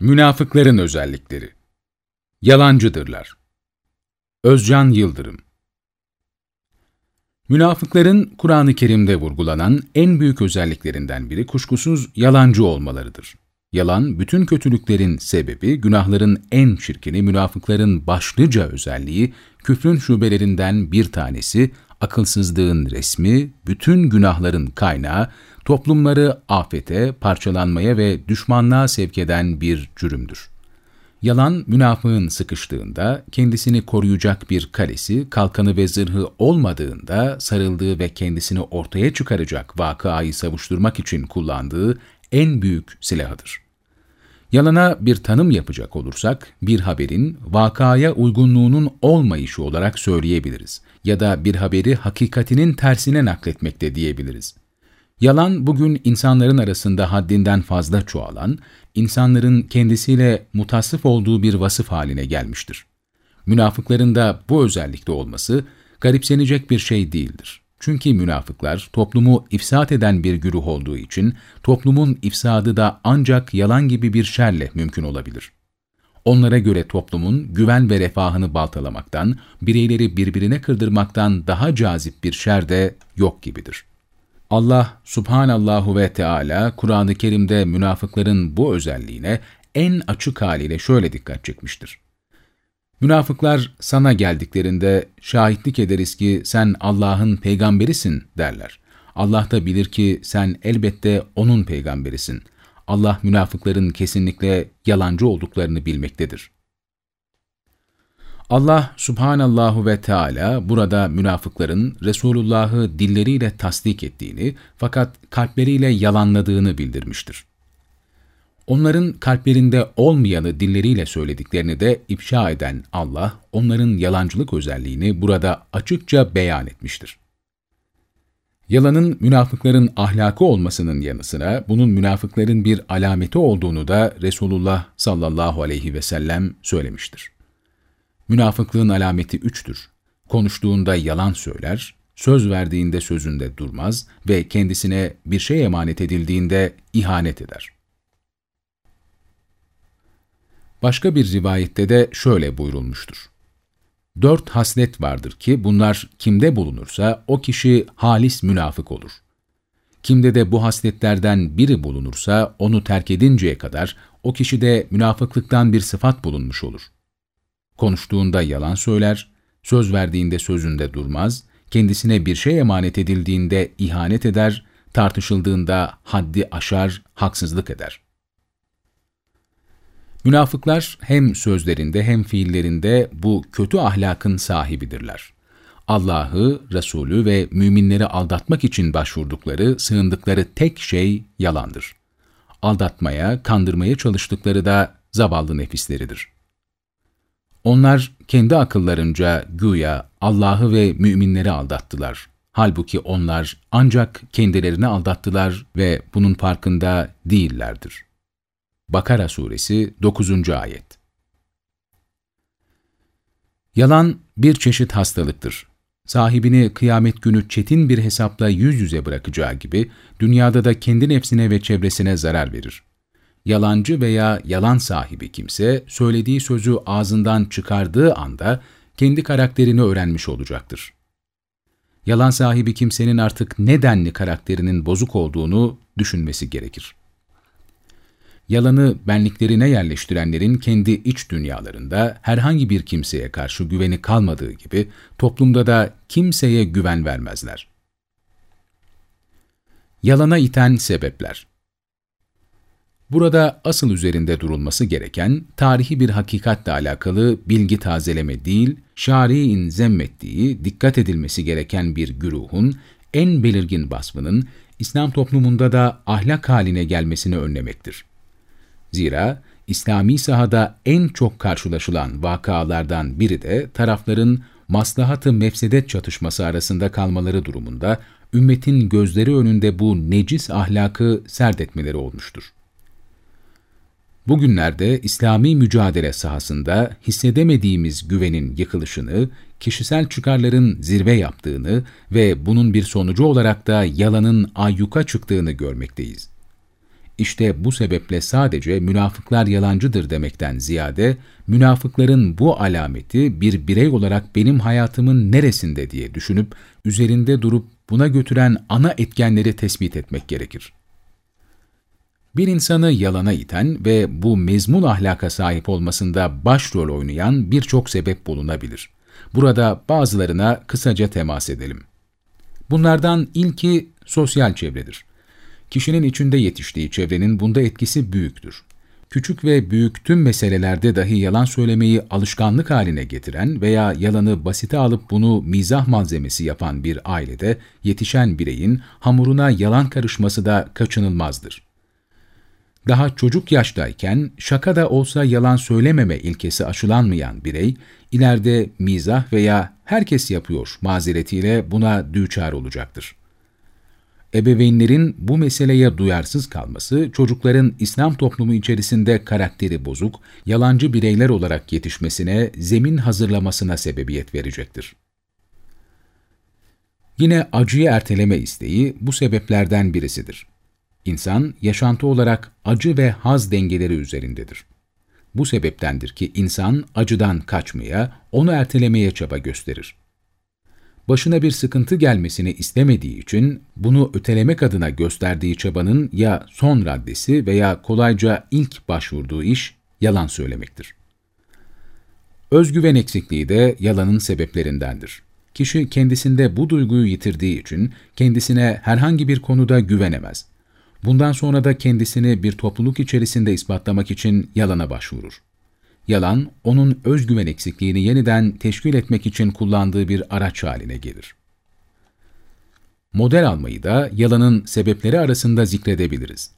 Münafıkların özellikleri Yalancıdırlar. Özcan Yıldırım Münafıkların Kur'an-ı Kerim'de vurgulanan en büyük özelliklerinden biri kuşkusuz yalancı olmalarıdır. Yalan, bütün kötülüklerin sebebi, günahların en çirkini, münafıkların başlıca özelliği, küfrün şubelerinden bir tanesi, akılsızlığın resmi, bütün günahların kaynağı, toplumları afete, parçalanmaya ve düşmanlığa sevk eden bir cürümdür. Yalan, münafığın sıkıştığında, kendisini koruyacak bir kalesi, kalkanı ve zırhı olmadığında, sarıldığı ve kendisini ortaya çıkaracak vakayı savuşturmak için kullandığı en büyük silahıdır. Yalana bir tanım yapacak olursak, bir haberin vakaya uygunluğunun olmayışı olarak söyleyebiliriz ya da bir haberi hakikatinin tersine nakletmekte diyebiliriz. Yalan bugün insanların arasında haddinden fazla çoğalan, insanların kendisiyle mutasıf olduğu bir vasıf haline gelmiştir. Münafıkların da bu özellikte olması garipsenecek bir şey değildir. Çünkü münafıklar toplumu ifsat eden bir güruh olduğu için toplumun ifsadı da ancak yalan gibi bir şerle mümkün olabilir. Onlara göre toplumun güven ve refahını baltalamaktan, bireyleri birbirine kırdırmaktan daha cazip bir şer de yok gibidir. Allah subhanallahu ve Teala Kur'an-ı Kerim'de münafıkların bu özelliğine en açık haliyle şöyle dikkat çekmiştir. Münafıklar sana geldiklerinde şahitlik ederiz ki sen Allah'ın peygamberisin derler. Allah da bilir ki sen elbette O'nun peygamberisin. Allah münafıkların kesinlikle yalancı olduklarını bilmektedir. Allah subhanallahu ve Teala burada münafıkların Resulullah'ı dilleriyle tasdik ettiğini fakat kalpleriyle yalanladığını bildirmiştir. Onların kalplerinde olmayanı dilleriyle söylediklerini de ifşa eden Allah, onların yalancılık özelliğini burada açıkça beyan etmiştir. Yalanın münafıkların ahlakı olmasının yanı sıra bunun münafıkların bir alameti olduğunu da Resulullah sallallahu aleyhi ve sellem söylemiştir. Münafıklığın alameti üçtür. Konuştuğunda yalan söyler, söz verdiğinde sözünde durmaz ve kendisine bir şey emanet edildiğinde ihanet eder. Başka bir rivayette de şöyle buyurulmuştur. Dört haslet vardır ki bunlar kimde bulunursa o kişi halis münafık olur. Kimde de bu hasletlerden biri bulunursa onu terk edinceye kadar o kişide münafıklıktan bir sıfat bulunmuş olur. Konuştuğunda yalan söyler, söz verdiğinde sözünde durmaz, kendisine bir şey emanet edildiğinde ihanet eder, tartışıldığında haddi aşar, haksızlık eder. Münafıklar hem sözlerinde hem fiillerinde bu kötü ahlakın sahibidirler. Allah'ı, Resulü ve müminleri aldatmak için başvurdukları, sığındıkları tek şey yalandır. Aldatmaya, kandırmaya çalıştıkları da zavallı nefisleridir. Onlar kendi akıllarınca güya Allah'ı ve müminleri aldattılar. Halbuki onlar ancak kendilerini aldattılar ve bunun farkında değillerdir. Bakara Suresi 9. Ayet Yalan bir çeşit hastalıktır. Sahibini kıyamet günü çetin bir hesapla yüz yüze bırakacağı gibi, dünyada da kendi nefsine ve çevresine zarar verir. Yalancı veya yalan sahibi kimse, söylediği sözü ağzından çıkardığı anda, kendi karakterini öğrenmiş olacaktır. Yalan sahibi kimsenin artık nedenli karakterinin bozuk olduğunu düşünmesi gerekir. Yalanı benliklerine yerleştirenlerin kendi iç dünyalarında herhangi bir kimseye karşı güveni kalmadığı gibi toplumda da kimseye güven vermezler. Yalana iten sebepler Burada asıl üzerinde durulması gereken tarihi bir hakikatle alakalı bilgi tazeleme değil, şari'in zemmettiği, dikkat edilmesi gereken bir güruhun en belirgin vasfının İslam toplumunda da ahlak haline gelmesini önlemektir. Zira İslami sahada en çok karşılaşılan vakalardan biri de tarafların maslahat-ı mefsedet çatışması arasında kalmaları durumunda ümmetin gözleri önünde bu necis ahlakı serdetmeleri olmuştur. Bugünlerde İslami mücadele sahasında hissedemediğimiz güvenin yıkılışını, kişisel çıkarların zirve yaptığını ve bunun bir sonucu olarak da yalanın ayyuka çıktığını görmekteyiz. İşte bu sebeple sadece münafıklar yalancıdır demekten ziyade, münafıkların bu alameti bir birey olarak benim hayatımın neresinde diye düşünüp, üzerinde durup buna götüren ana etkenleri tespit etmek gerekir. Bir insanı yalana iten ve bu mezmul ahlaka sahip olmasında başrol oynayan birçok sebep bulunabilir. Burada bazılarına kısaca temas edelim. Bunlardan ilki sosyal çevredir. Kişinin içinde yetiştiği çevrenin bunda etkisi büyüktür. Küçük ve büyük tüm meselelerde dahi yalan söylemeyi alışkanlık haline getiren veya yalanı basite alıp bunu mizah malzemesi yapan bir ailede yetişen bireyin hamuruna yalan karışması da kaçınılmazdır. Daha çocuk yaştayken şaka da olsa yalan söylememe ilkesi aşılanmayan birey, ileride mizah veya herkes yapıyor mazeretiyle buna düçar olacaktır. Ebeveynlerin bu meseleye duyarsız kalması, çocukların İslam toplumu içerisinde karakteri bozuk, yalancı bireyler olarak yetişmesine, zemin hazırlamasına sebebiyet verecektir. Yine acıyı erteleme isteği bu sebeplerden birisidir. İnsan, yaşantı olarak acı ve haz dengeleri üzerindedir. Bu sebeptendir ki insan acıdan kaçmaya, onu ertelemeye çaba gösterir. Başına bir sıkıntı gelmesini istemediği için bunu ötelemek adına gösterdiği çabanın ya son raddesi veya kolayca ilk başvurduğu iş yalan söylemektir. Özgüven eksikliği de yalanın sebeplerindendir. Kişi kendisinde bu duyguyu yitirdiği için kendisine herhangi bir konuda güvenemez. Bundan sonra da kendisini bir topluluk içerisinde ispatlamak için yalana başvurur. Yalan, onun özgüven eksikliğini yeniden teşkil etmek için kullandığı bir araç haline gelir. Model almayı da yalanın sebepleri arasında zikredebiliriz.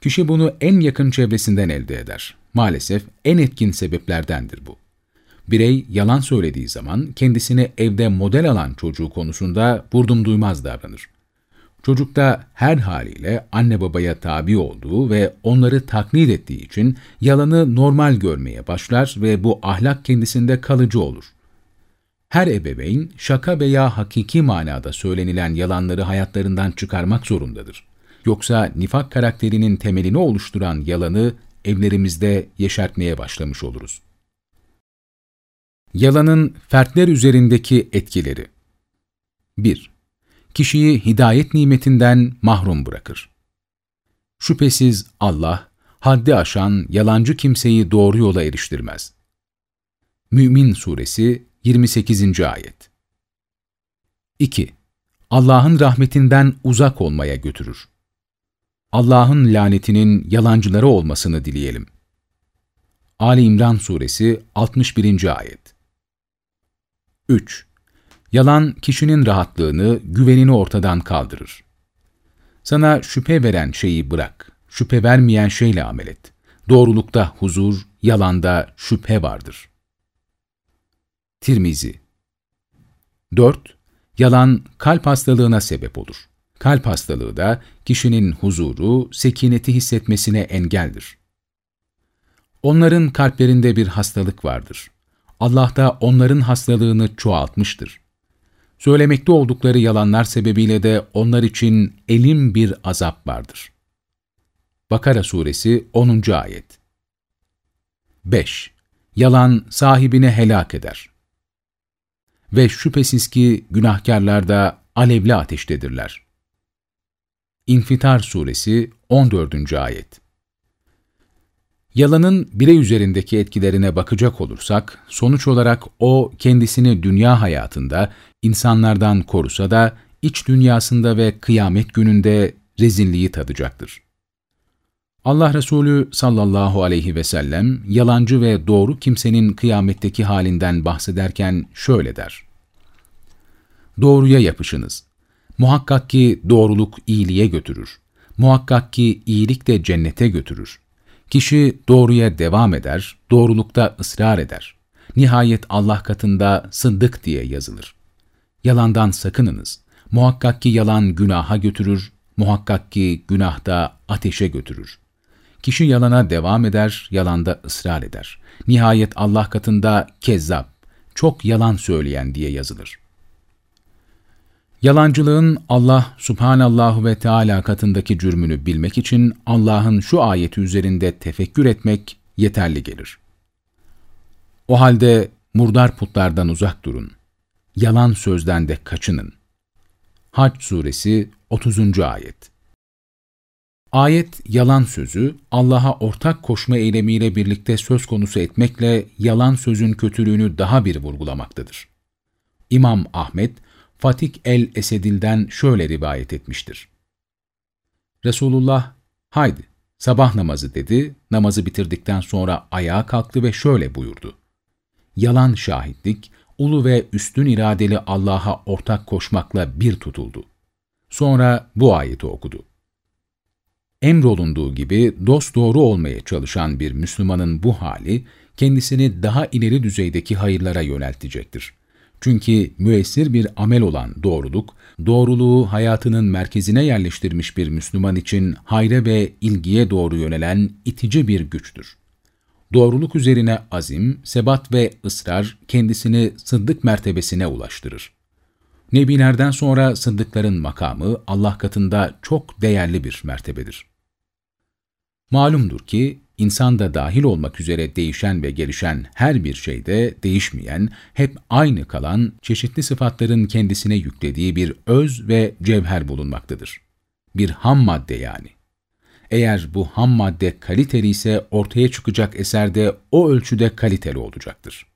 Kişi bunu en yakın çevresinden elde eder. Maalesef en etkin sebeplerdendir bu. Birey yalan söylediği zaman kendisini evde model alan çocuğu konusunda vurdum duymaz davranır. Çocukta her haliyle anne babaya tabi olduğu ve onları taklit ettiği için yalanı normal görmeye başlar ve bu ahlak kendisinde kalıcı olur. Her ebeveyn şaka veya hakiki manada söylenilen yalanları hayatlarından çıkarmak zorundadır. Yoksa nifak karakterinin temelini oluşturan yalanı evlerimizde yeşertmeye başlamış oluruz. Yalanın fertler üzerindeki etkileri 1 kişiyi hidayet nimetinden mahrum bırakır. Şüphesiz Allah, haddi aşan, yalancı kimseyi doğru yola eriştirmez. Mü'min Suresi 28. Ayet 2. Allah'ın rahmetinden uzak olmaya götürür. Allah'ın lanetinin yalancıları olmasını dileyelim. Ali İmran Suresi 61. Ayet 3. Yalan kişinin rahatlığını, güvenini ortadan kaldırır. Sana şüphe veren şeyi bırak, şüphe vermeyen şeyle amel et. Doğrulukta huzur, yalanda şüphe vardır. Tirmizi 4. Yalan kalp hastalığına sebep olur. Kalp hastalığı da kişinin huzuru, sekineti hissetmesine engeldir. Onların kalplerinde bir hastalık vardır. Allah da onların hastalığını çoğaltmıştır. Söylemekte oldukları yalanlar sebebiyle de onlar için elim bir azap vardır. Bakara Suresi 10. Ayet 5. Yalan sahibini helak eder. Ve şüphesiz ki günahkarlar da alevli ateştedirler. İnfitar Suresi 14. Ayet Yalanın birey üzerindeki etkilerine bakacak olursak, sonuç olarak o kendisini dünya hayatında insanlardan korusa da iç dünyasında ve kıyamet gününde rezilliği tadacaktır. Allah Resulü sallallahu aleyhi ve sellem yalancı ve doğru kimsenin kıyametteki halinden bahsederken şöyle der. Doğruya yapışınız. Muhakkak ki doğruluk iyiliğe götürür. Muhakkak ki iyilik de cennete götürür. Kişi doğruya devam eder, doğrulukta ısrar eder. Nihayet Allah katında sındık diye yazılır. Yalandan sakınınız. Muhakkak ki yalan günaha götürür, muhakkak ki günah da ateşe götürür. Kişi yalana devam eder, yalanda ısrar eder. Nihayet Allah katında kezzap, çok yalan söyleyen diye yazılır. Yalancılığın Allah subhanallahu ve Teala katındaki cürmünü bilmek için Allah'ın şu ayeti üzerinde tefekkür etmek yeterli gelir. O halde murdar putlardan uzak durun. Yalan sözden de kaçının. Hac suresi 30. ayet Ayet yalan sözü Allah'a ortak koşma eylemiyle birlikte söz konusu etmekle yalan sözün kötülüğünü daha bir vurgulamaktadır. İmam Ahmet, Fatik el-Esedil'den şöyle rivayet etmiştir. Resulullah, haydi sabah namazı dedi, namazı bitirdikten sonra ayağa kalktı ve şöyle buyurdu. Yalan şahitlik, ulu ve üstün iradeli Allah'a ortak koşmakla bir tutuldu. Sonra bu ayeti okudu. Emrolunduğu gibi dost doğru olmaya çalışan bir Müslümanın bu hali, kendisini daha ileri düzeydeki hayırlara yöneltecektir. Çünkü müessir bir amel olan doğruluk, doğruluğu hayatının merkezine yerleştirmiş bir Müslüman için hayre ve ilgiye doğru yönelen itici bir güçtür. Doğruluk üzerine azim, sebat ve ısrar kendisini sıddık mertebesine ulaştırır. Nebilerden sonra sıddıkların makamı Allah katında çok değerli bir mertebedir. Malumdur ki insan da dahil olmak üzere değişen ve gelişen her bir şeyde değişmeyen, hep aynı kalan çeşitli sıfatların kendisine yüklediği bir öz ve cevher bulunmaktadır. Bir ham madde yani. Eğer bu ham madde kaliteli ise ortaya çıkacak eser de o ölçüde kaliteli olacaktır.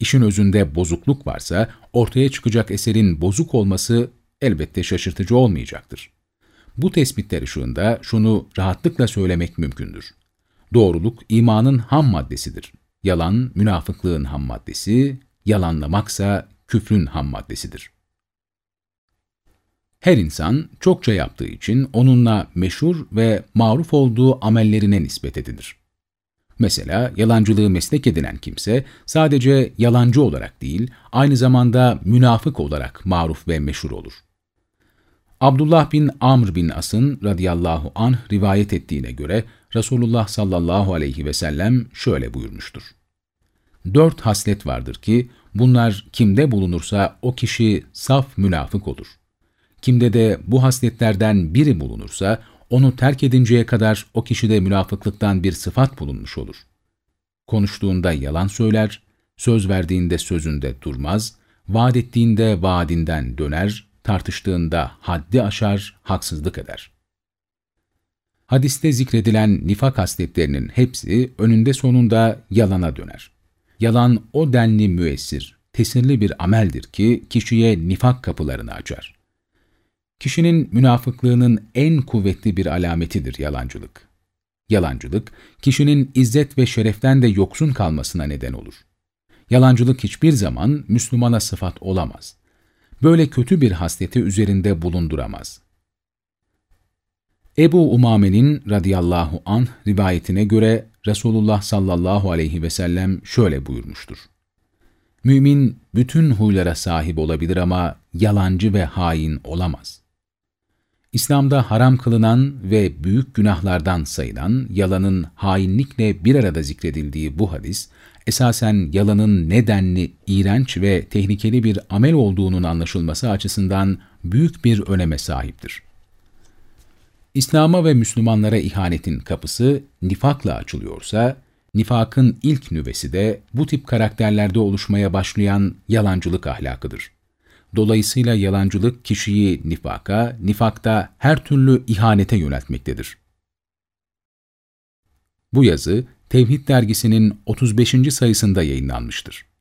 İşin özünde bozukluk varsa ortaya çıkacak eserin bozuk olması elbette şaşırtıcı olmayacaktır. Bu tespitler ışığında şunu rahatlıkla söylemek mümkündür. Doğruluk imanın ham maddesidir. Yalan münafıklığın ham maddesi, yalanlamaksa küfrün ham maddesidir. Her insan çokça yaptığı için onunla meşhur ve maruf olduğu amellerine nispet edilir. Mesela yalancılığı meslek edinen kimse sadece yalancı olarak değil, aynı zamanda münafık olarak maruf ve meşhur olur. Abdullah bin Amr bin As'ın radıyallahu anh rivayet ettiğine göre Resulullah sallallahu aleyhi ve sellem şöyle buyurmuştur. Dört haslet vardır ki bunlar kimde bulunursa o kişi saf münafık olur. Kimde de bu hasletlerden biri bulunursa onu terk edinceye kadar o kişide münafıklıktan bir sıfat bulunmuş olur. Konuştuğunda yalan söyler, söz verdiğinde sözünde durmaz, vaat ettiğinde vaadinden döner, tartıştığında haddi aşar, haksızlık eder. Hadiste zikredilen nifak hasletlerinin hepsi önünde sonunda yalana döner. Yalan o denli müessir, tesirli bir ameldir ki kişiye nifak kapılarını açar. Kişinin münafıklığının en kuvvetli bir alametidir yalancılık. Yalancılık, kişinin izzet ve şereften de yoksun kalmasına neden olur. Yalancılık hiçbir zaman Müslümana sıfat olamaz böyle kötü bir hasleti üzerinde bulunduramaz. Ebu Umame'nin radıyallahu anh rivayetine göre Resulullah sallallahu aleyhi ve sellem şöyle buyurmuştur. Mümin bütün huylara sahip olabilir ama yalancı ve hain olamaz. İslam'da haram kılınan ve büyük günahlardan sayılan yalanın hainlikle bir arada zikredildiği bu hadis, esasen yalanın nedenli, iğrenç ve tehlikeli bir amel olduğunun anlaşılması açısından büyük bir öneme sahiptir. İslam'a ve Müslümanlara ihanetin kapısı nifakla açılıyorsa, nifakın ilk nüvesi de bu tip karakterlerde oluşmaya başlayan yalancılık ahlakıdır. Dolayısıyla yalancılık kişiyi nifaka, nifakta her türlü ihanete yöneltmektedir. Bu yazı Tevhid dergisinin 35. sayısında yayınlanmıştır.